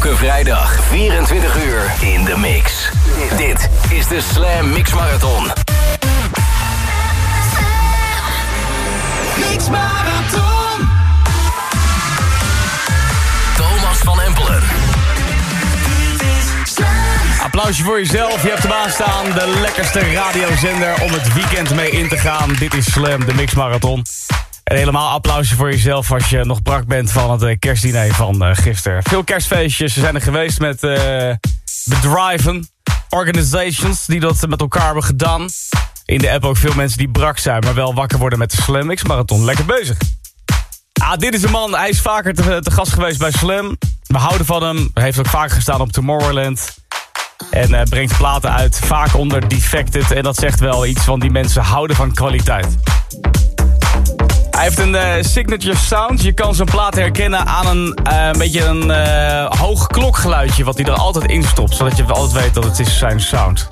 Elke vrijdag 24 uur in de mix. Dit is de Slam Mix Marathon. Mix Marathon. Thomas van Empelen. Applausje voor jezelf. Je hebt hem aanstaan. De lekkerste radiozender om het weekend mee in te gaan. Dit is Slam, de Mix Marathon. En helemaal applausje voor jezelf als je nog brak bent van het eh, kerstdiner van uh, gisteren. Veel kerstfeestjes. Zijn er geweest met bedrijven, organizations die dat met elkaar hebben gedaan. In de app ook veel mensen die brak zijn, maar wel wakker worden met de Slam Mix Marathon. Lekker bezig. Ah, dit is een man. Hij is vaker te, te gast geweest bij Slam. We houden van hem. Hij heeft ook vaker gestaan op Tomorrowland. En brengt platen uit, vaak onder Defected. En dat zegt wel iets, want die mensen houden van kwaliteit. Hij heeft een uh, signature sound. Je kan zijn plaat herkennen aan een, een beetje een hoog klokgeluidje... wat hij er altijd in stopt, zodat je altijd weet dat het is zijn sound.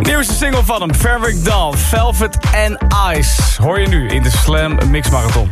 Nieuwste single van hem, Fabric Dawn, Velvet and Ice. Hoor je nu in de Slam Mix Marathon.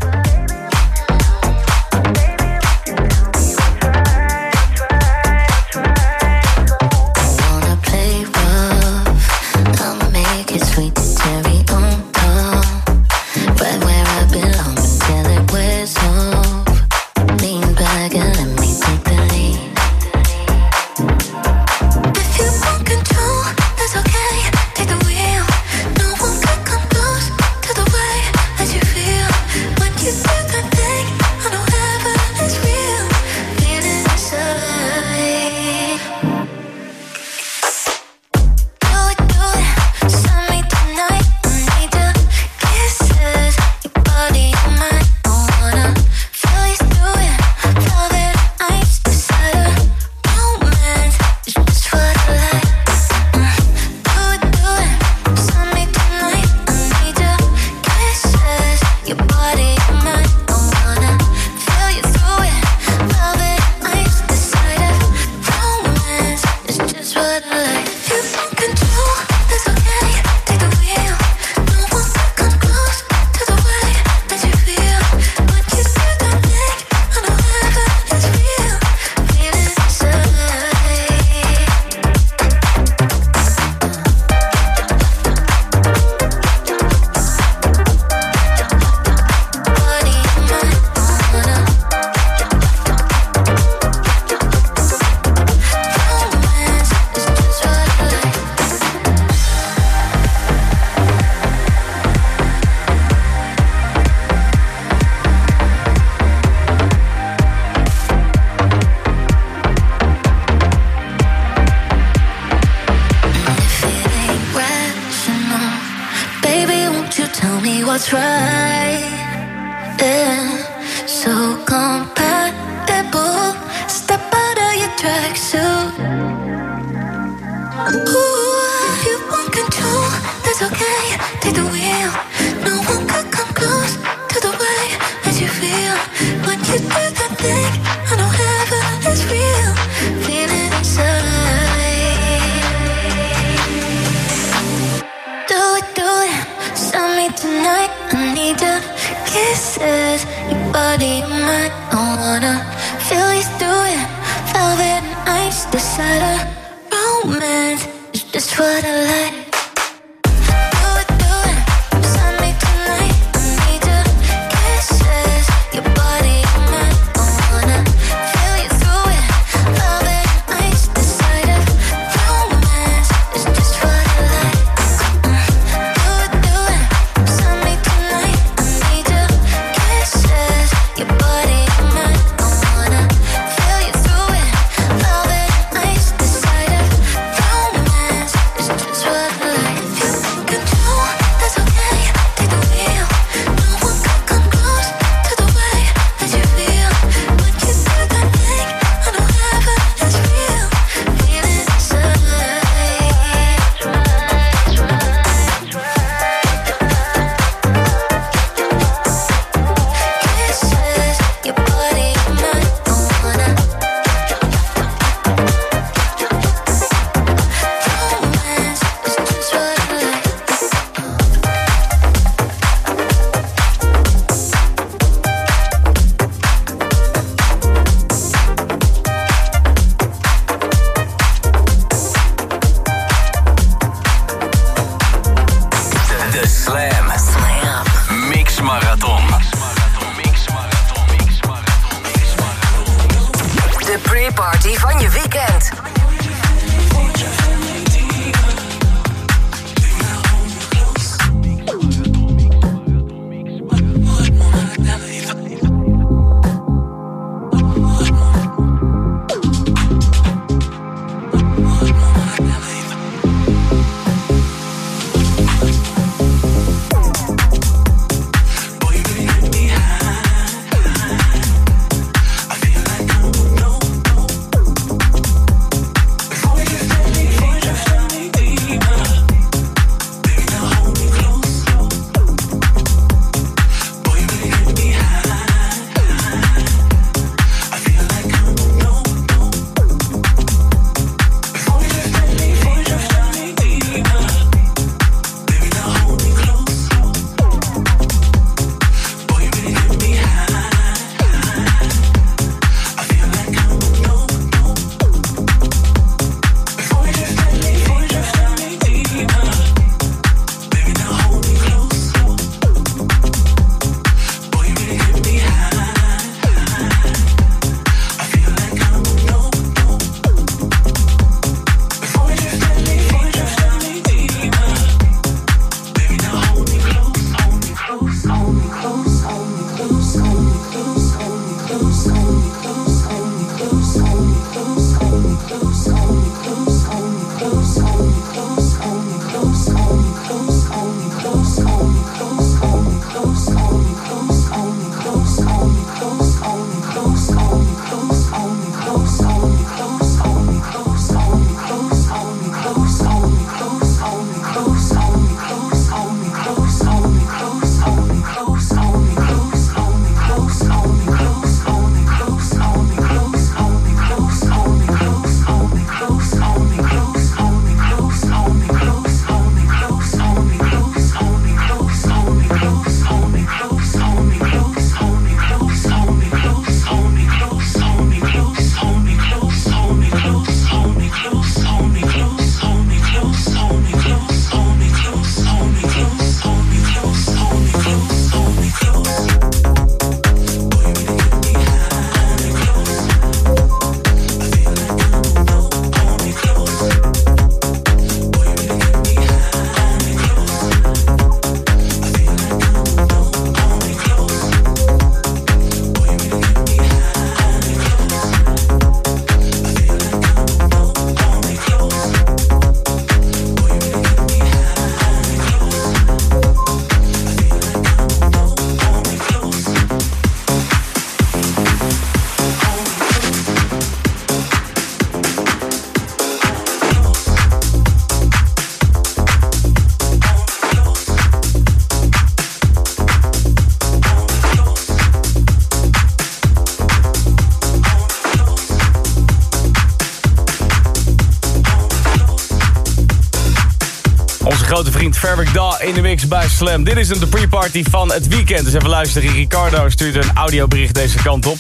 Fabric Daw in de mix bij Slam. Dit is een de pre-party van het weekend. Dus even luisteren. Ricardo stuurt een audiobericht deze kant op.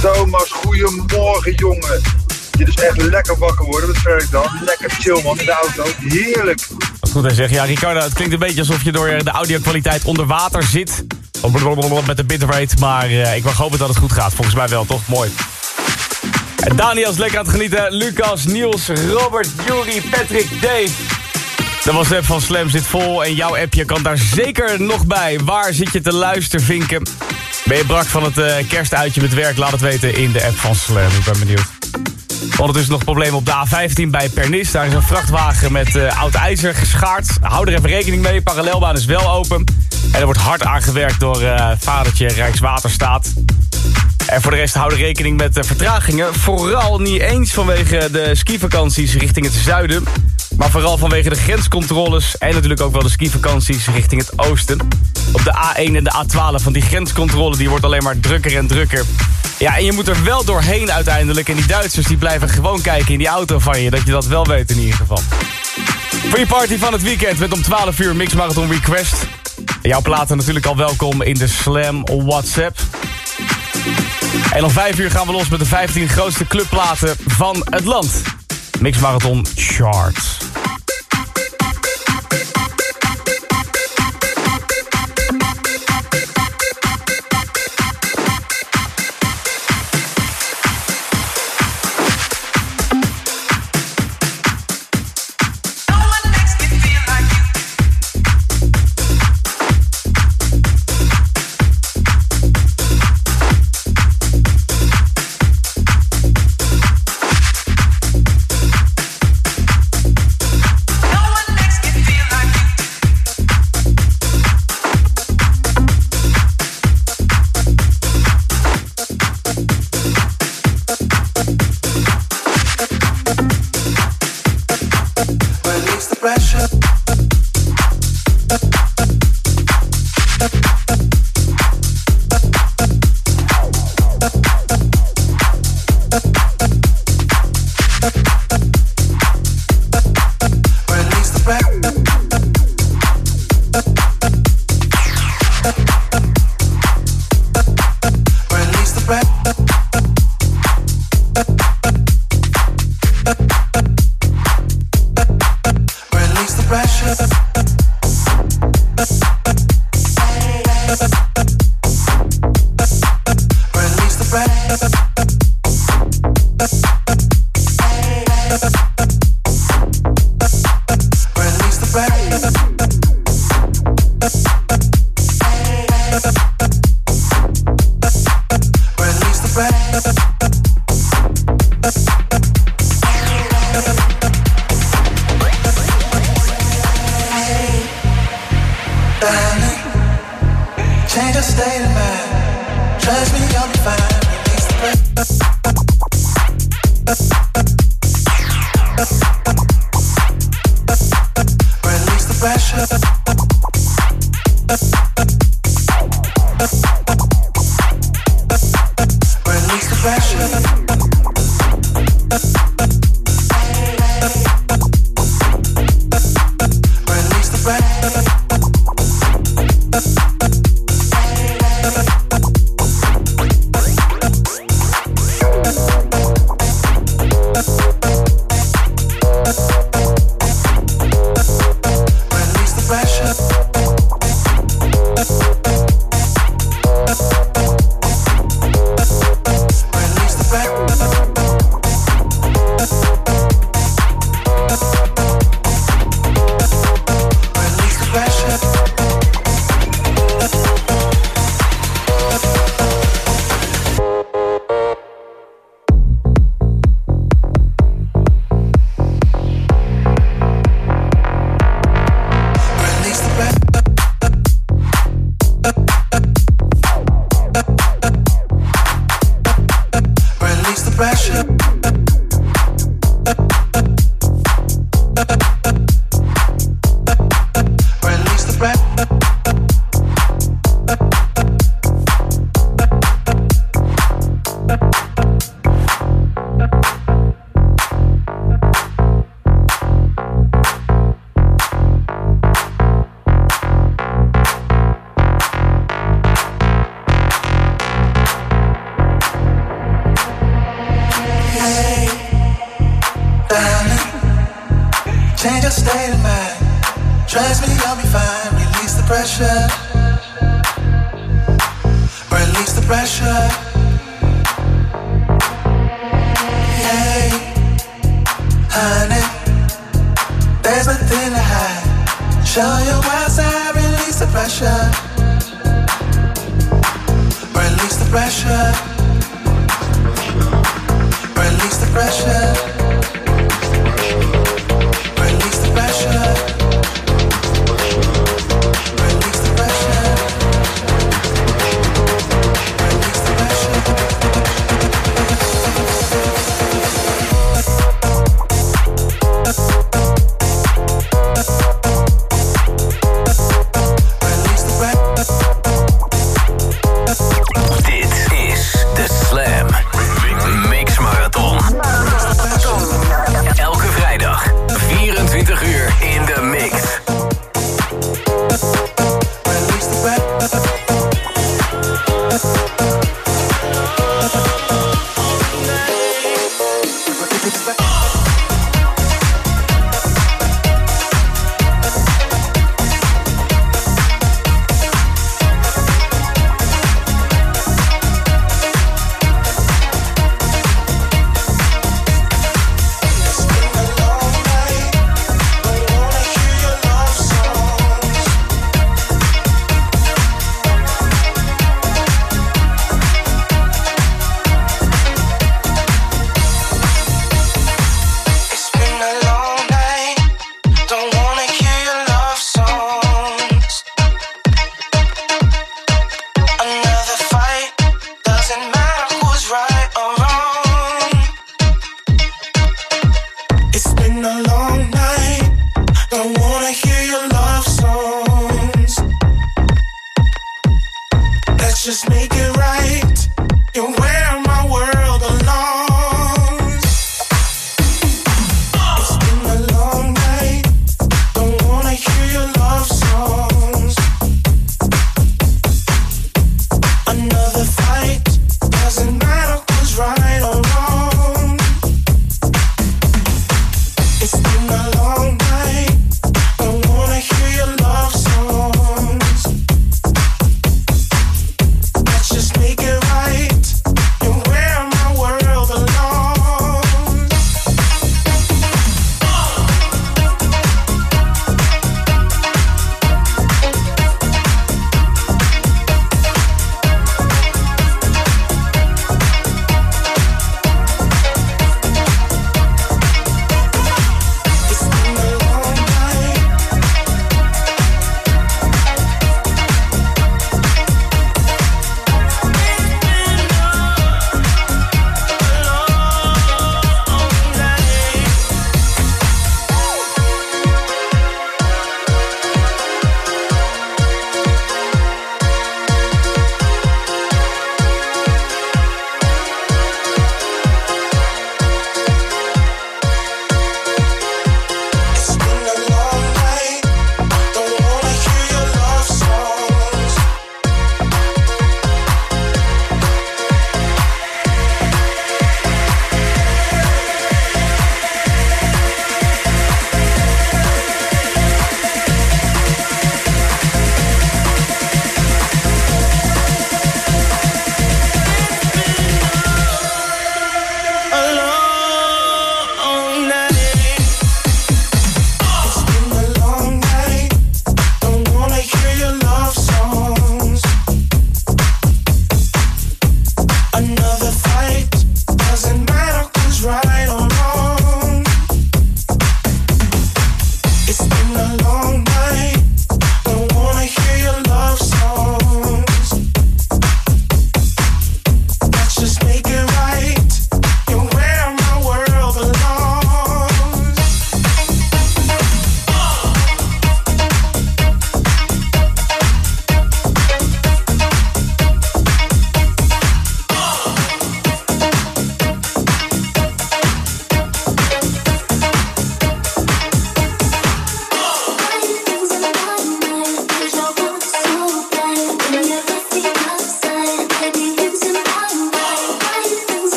Thomas, goedemorgen jongen. Dit is echt lekker wakker worden met Fabric Daw. Lekker chill man in de auto. Heerlijk. Wat goed hij zegt. Ja, Ricardo, het klinkt een beetje alsof je door de audio-kwaliteit onder water zit. Met de bitrate. Maar uh, ik mag hopen dat het goed gaat. Volgens mij wel, toch? Mooi. En Daniel is lekker aan het genieten. Lucas, Niels, Robert, Juri, Patrick, Dave. De WhatsApp van Slam zit vol en jouw appje kan daar zeker nog bij. Waar zit je te luisteren, vinken? Ben je brak van het uh, kerstuitje met werk? Laat het weten in de app van Slam. Ik ben benieuwd. Ondertussen nog problemen op de A15 bij Pernis. Daar is een vrachtwagen met uh, oud ijzer geschaard. Hou er even rekening mee. Parallelbaan is wel open. En er wordt hard aangewerkt door uh, vadertje Rijkswaterstaat. En voor de rest houden rekening met vertragingen. Vooral niet eens vanwege de skivakanties richting het zuiden. Maar vooral vanwege de grenscontroles en natuurlijk ook wel de skivakanties richting het oosten. Op de A1 en de A12 van die grenscontrole die wordt alleen maar drukker en drukker. Ja, en je moet er wel doorheen uiteindelijk. En die Duitsers die blijven gewoon kijken in die auto van je. Dat je dat wel weet in ieder geval. Free party van het weekend met om 12 uur Mix Marathon Request. Jouw platen natuurlijk al welkom in de Slam WhatsApp. En om 5 uur gaan we los met de 15 grootste clubplaten van het land. Mix Marathon Charts.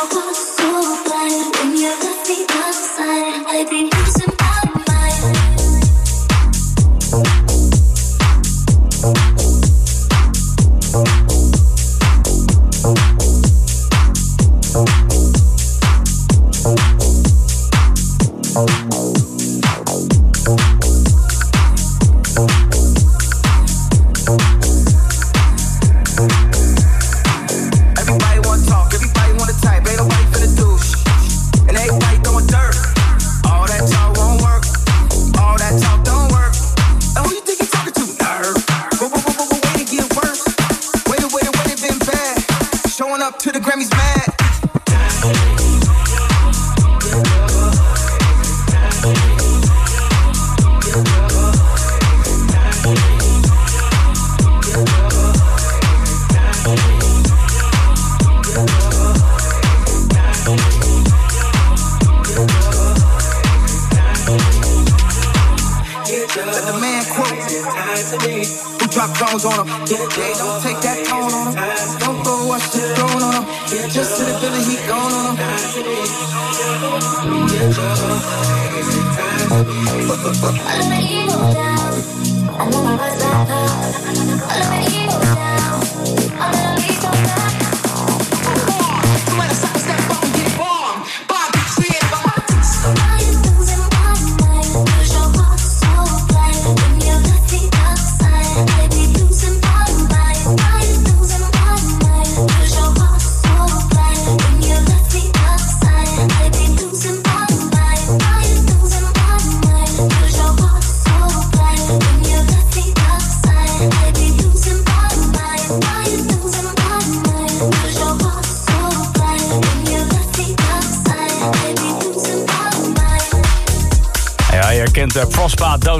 I was so blind when you left me outside. I.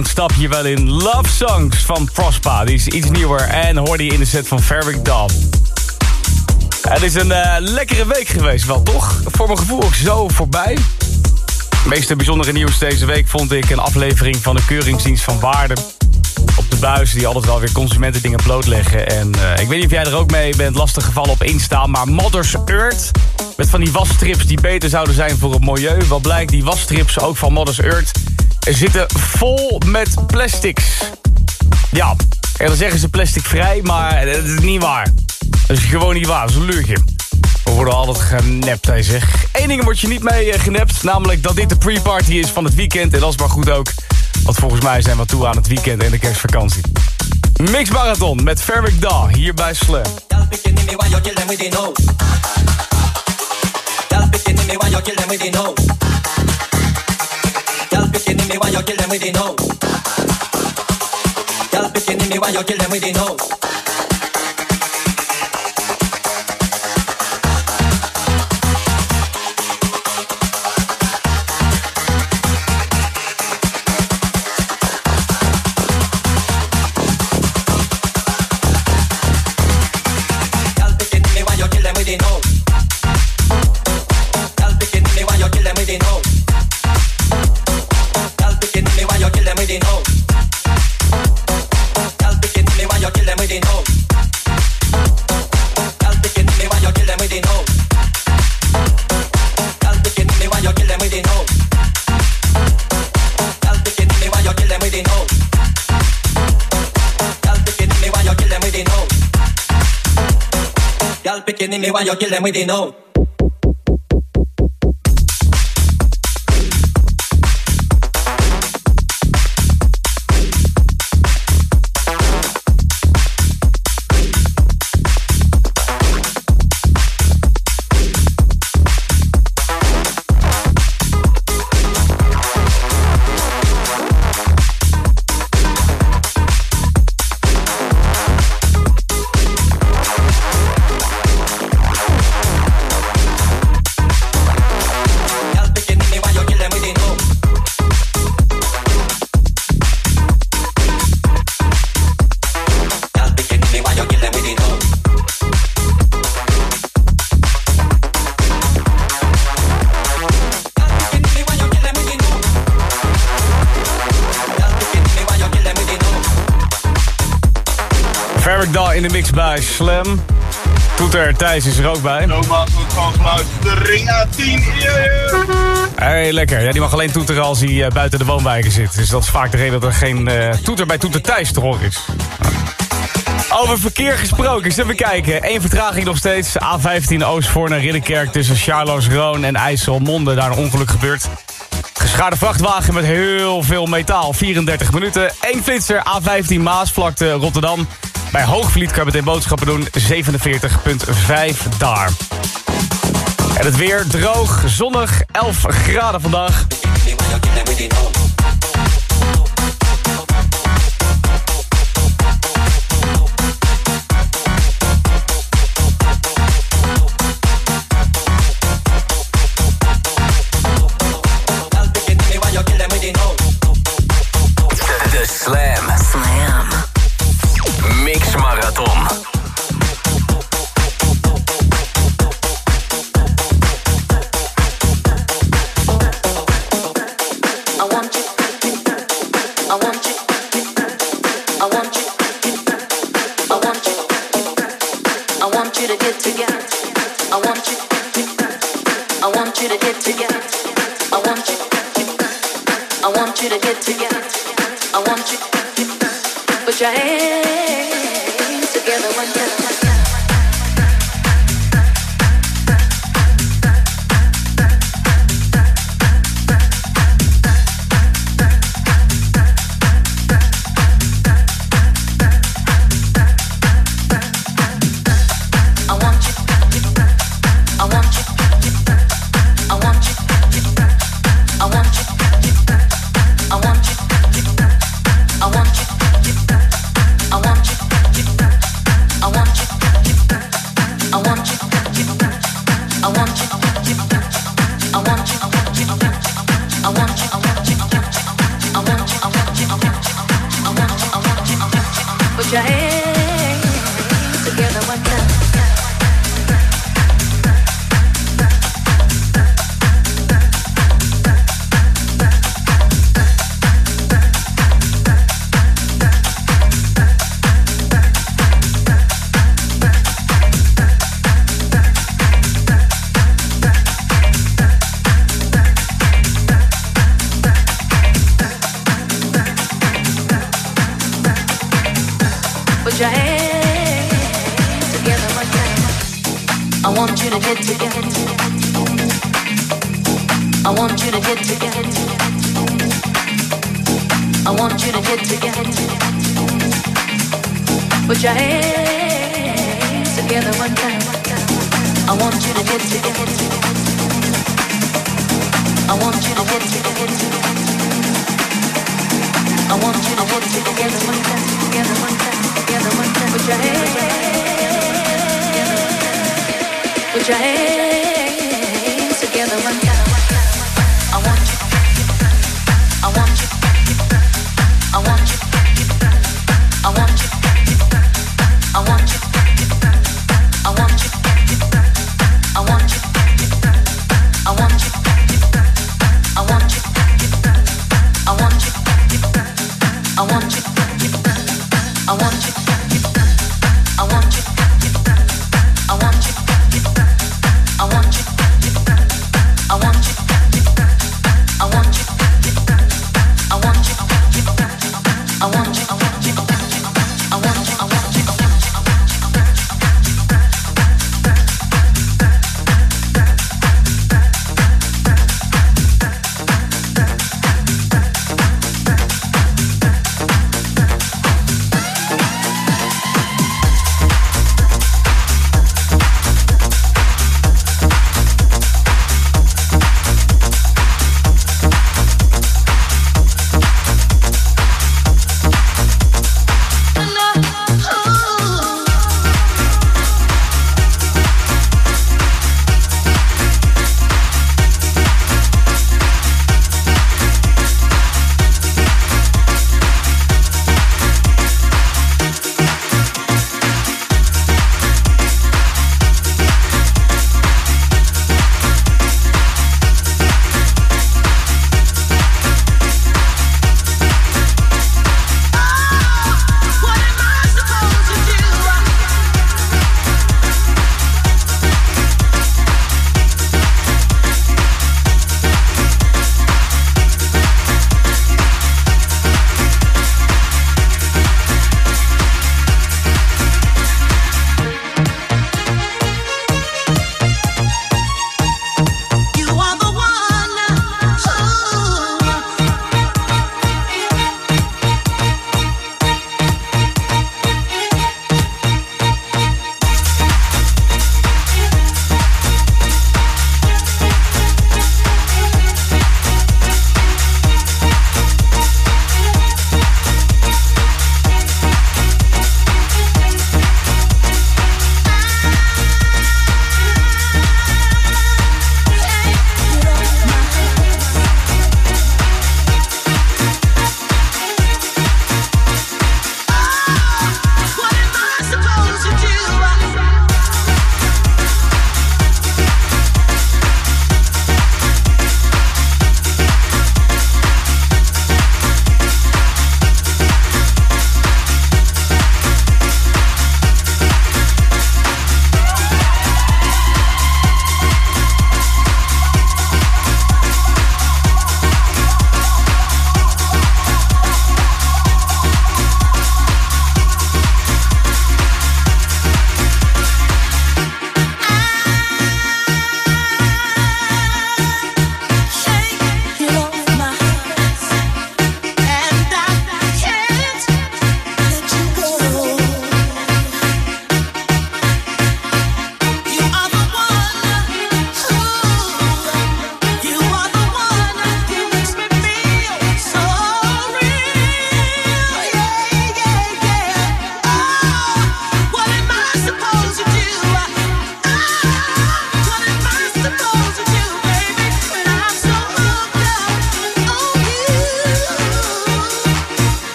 Don't Stop hier wel in Love Songs van Prospa. Die is iets nieuwer en hoorde je in de set van Ferric Dab. Het is een eh, lekkere week geweest wel, toch? Voor mijn gevoel ook zo voorbij. Het meeste bijzondere nieuws deze week vond ik een aflevering van de Keuringsdienst van Waarde. Op de buis die altijd wel weer consumentendingen blootleggen. En eh, ik weet niet of jij er ook mee bent lastig gevallen op Insta. Maar Mothers Earth, met van die wasstrips die beter zouden zijn voor het milieu. Wel blijkt, die wasstrips ook van Mothers Earth zitten vol met plastics. Ja, en dan zeggen ze plasticvrij, maar dat is niet waar. Dat is gewoon niet waar, dat is een leugen. We worden altijd genept, hij zegt. Eén ding wordt je niet mee eh, genept, namelijk dat dit de pre-party is van het weekend. En dat is maar goed ook, want volgens mij zijn we toe aan het weekend en de kerstvakantie. Mix Marathon met Ferric Da, hier bij Slam. me while you kill them with the no. Y'all picking me while you kill them with the no. anyone, you kill them with the know. Slam. Toeter Thijs is er ook bij. Thomas wordt gewoon geluisterd. De ring A10. Yeah. Hey, lekker. Ja, die mag alleen toeteren als hij eh, buiten de woonwijken zit. Dus dat is vaak de reden dat er geen eh, toeter bij Toeter Thijs te horen is. Over verkeer gesproken, eens even kijken. Eén vertraging nog steeds. A15 Oostvoorn naar Ridderkerk tussen Charloes-Roon en IJsselmonde. Daar een ongeluk gebeurd. Geschaarde vrachtwagen met heel veel metaal. 34 minuten. Eén flitser A15 Maasvlakte Rotterdam. Bij Hoogvliet kan je meteen boodschappen doen. 47,5 daar. En het weer droog, zonnig, 11 graden vandaag. Slam. Slam. Tom.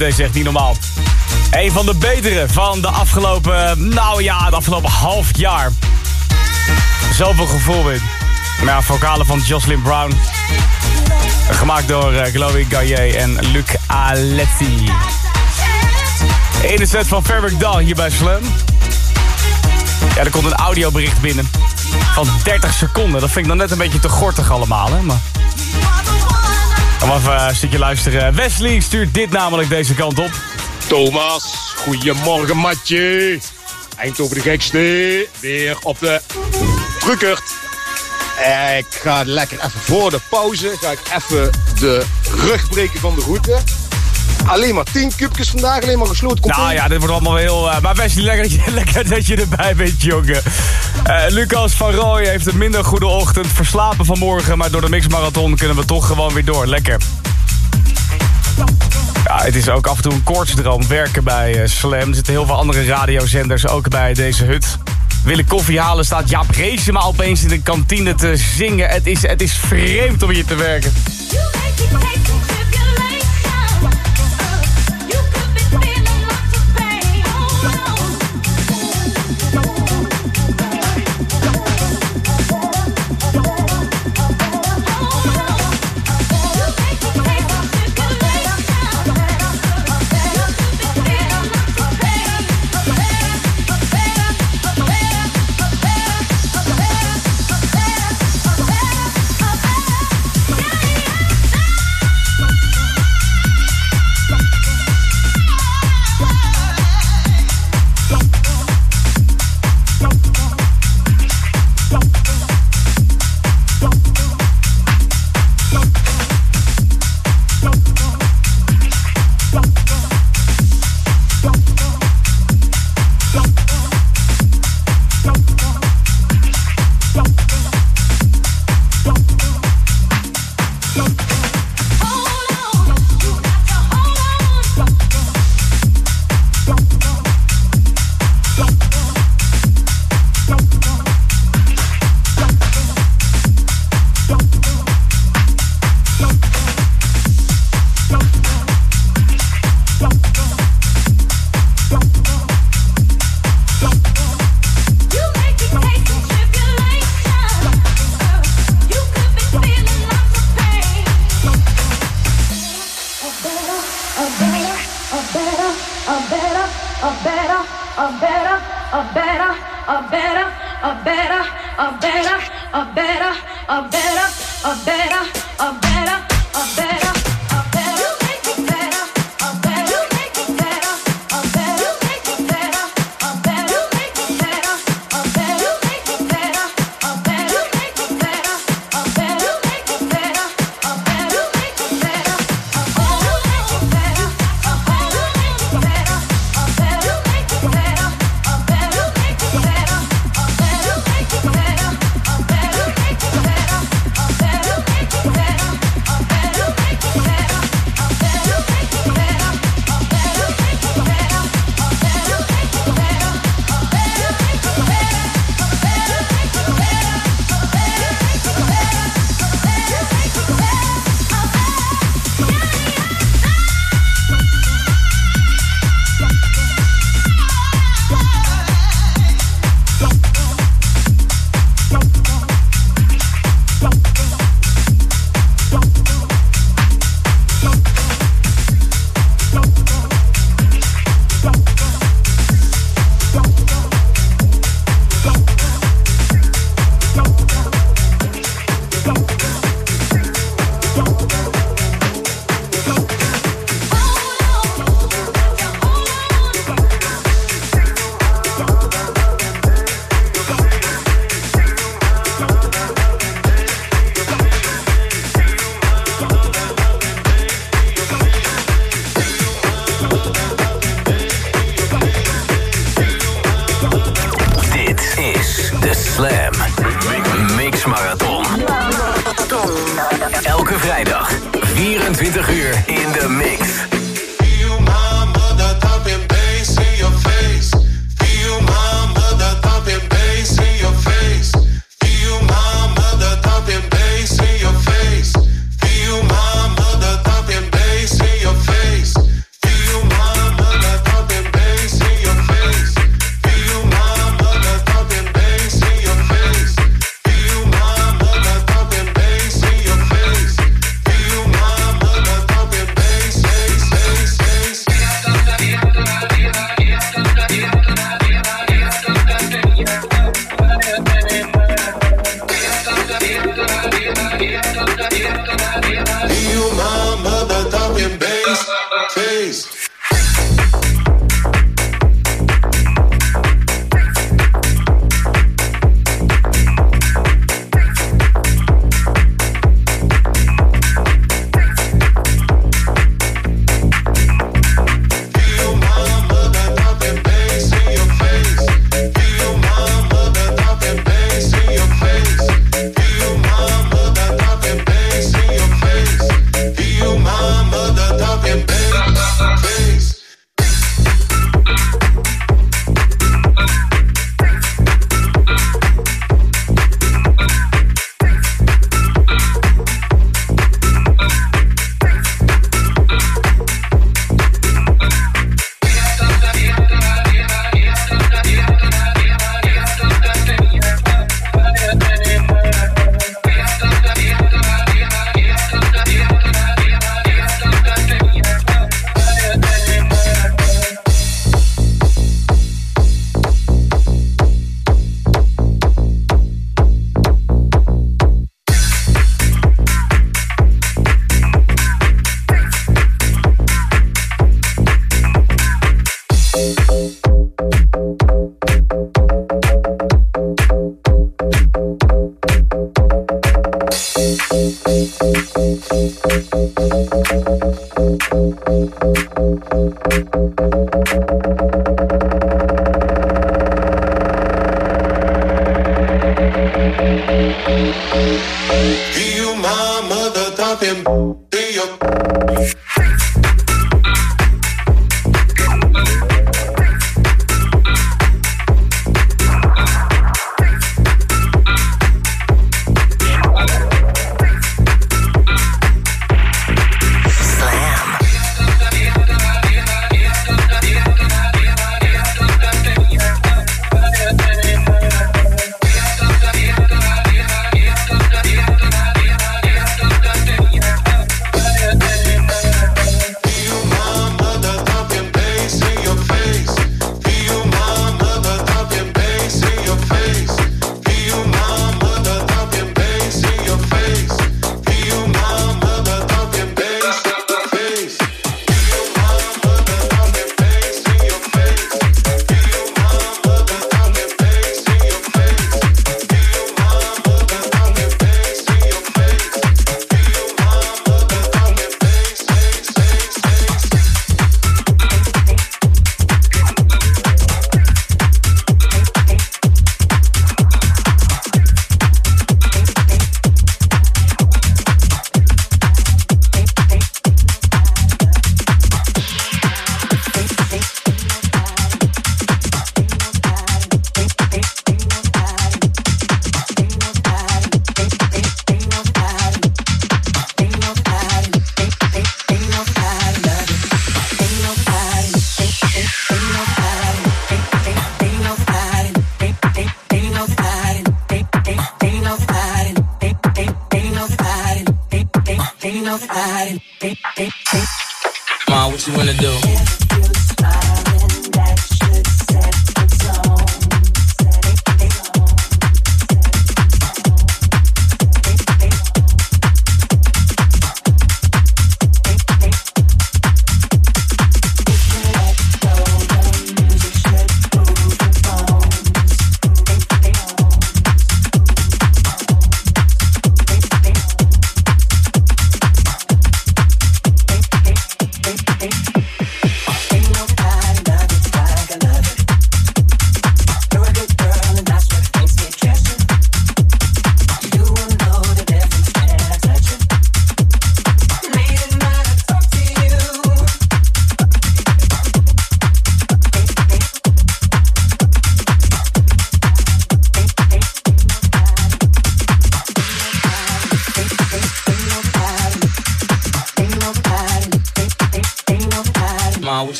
Dit is echt niet normaal. Een van de betere van de afgelopen, nou ja, het afgelopen half jaar. Zoveel gevoel in. Maar ja, vocalen van Jocelyn Brown. Gemaakt door eh, Chloe Gaillet en Luc Aletti. In de set van Fabric Dawn hier bij Slam. Ja, er komt een audiobericht binnen. Van 30 seconden. Dat vind ik dan net een beetje te gortig allemaal, hè. Maar... Kom even een stukje luisteren. Wesley stuurt dit namelijk deze kant op. Thomas, goedemorgen matje. Eindhoven de gekste, weer op de drukkert. Ik ga lekker even voor de pauze, ga ik even de rug breken van de route. Alleen maar 10 kubjes vandaag, alleen maar gesloten. Nou ja, dit wordt allemaal heel... eh, maar Wesley, lekker, lekker dat je erbij bent, jongen. Eh, Lucas van Rooij heeft een minder goede ochtend. Verslapen vanmorgen, maar door de mixmarathon kunnen we toch gewoon weer door. Lekker. Ja, het is ook af en toe een koortsdroom werken bij eh, Slam. Er zitten heel veel andere radiozenders ook bij deze hut. Wil ik koffie halen, staat Jaap Reesema opeens in de kantine te zingen. Het is, het is vreemd om hier te werken.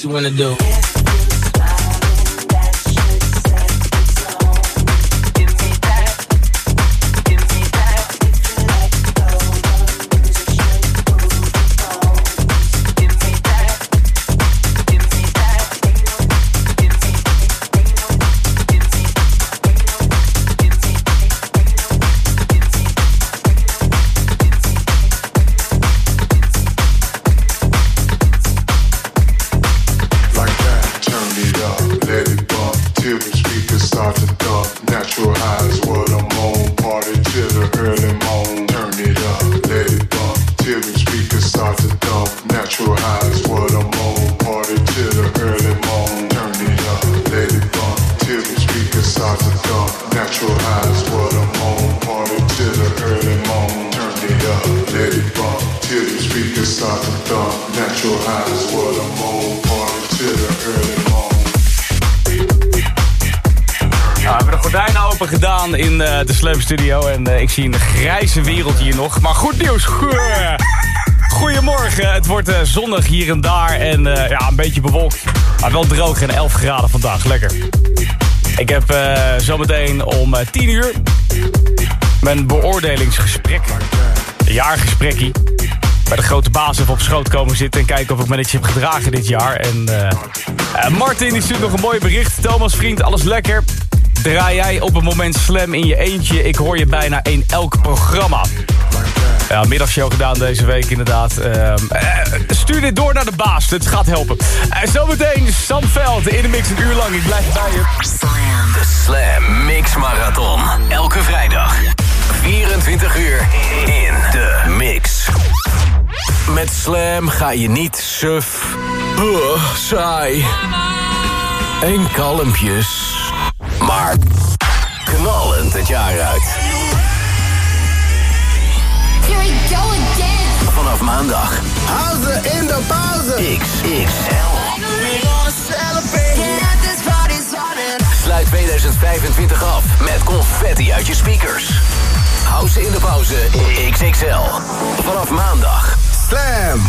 What you wanna do? Gedaan in eh, de Slam Studio. En eh, ik zie een grijze wereld hier nog. Maar goed nieuws. Goe- Goedemorgen. Het wordt eh, zonnig hier en daar. En ja, een beetje bewolkt. Maar wel droog en 11 graden vandaag. Lekker. Ik heb zometeen om eh, 10 uur mijn beoordelingsgesprek. Een jaargesprekkie. Bij de grote baas even op schoot komen zitten en kijken of ik me netjes heb gedragen dit jaar. En eh, Martin die stuurt nog een mooi bericht. Thomas vriend, alles lekker. Draai jij op een moment slam in je eentje? Ik hoor je bijna in elk programma. Ja, middagshow gedaan deze week inderdaad. Ehm, eh, stuur dit door naar de baas, dit gaat helpen. Eh, zometeen Sam Veld in de mix een uur lang. Ik blijf bij je. De Slam Mix Marathon. Elke vrijdag. 24 uur in de mix. Met Slam ga je niet suf, uh, saai en kalmpjes. Maar knallend het jaar uit. Here we go again. Vanaf maandag. Pauze in de pauze. XXL. Sluit 2025 af met confetti uit je speakers. House in de pauze XXL. Vanaf maandag. Slam.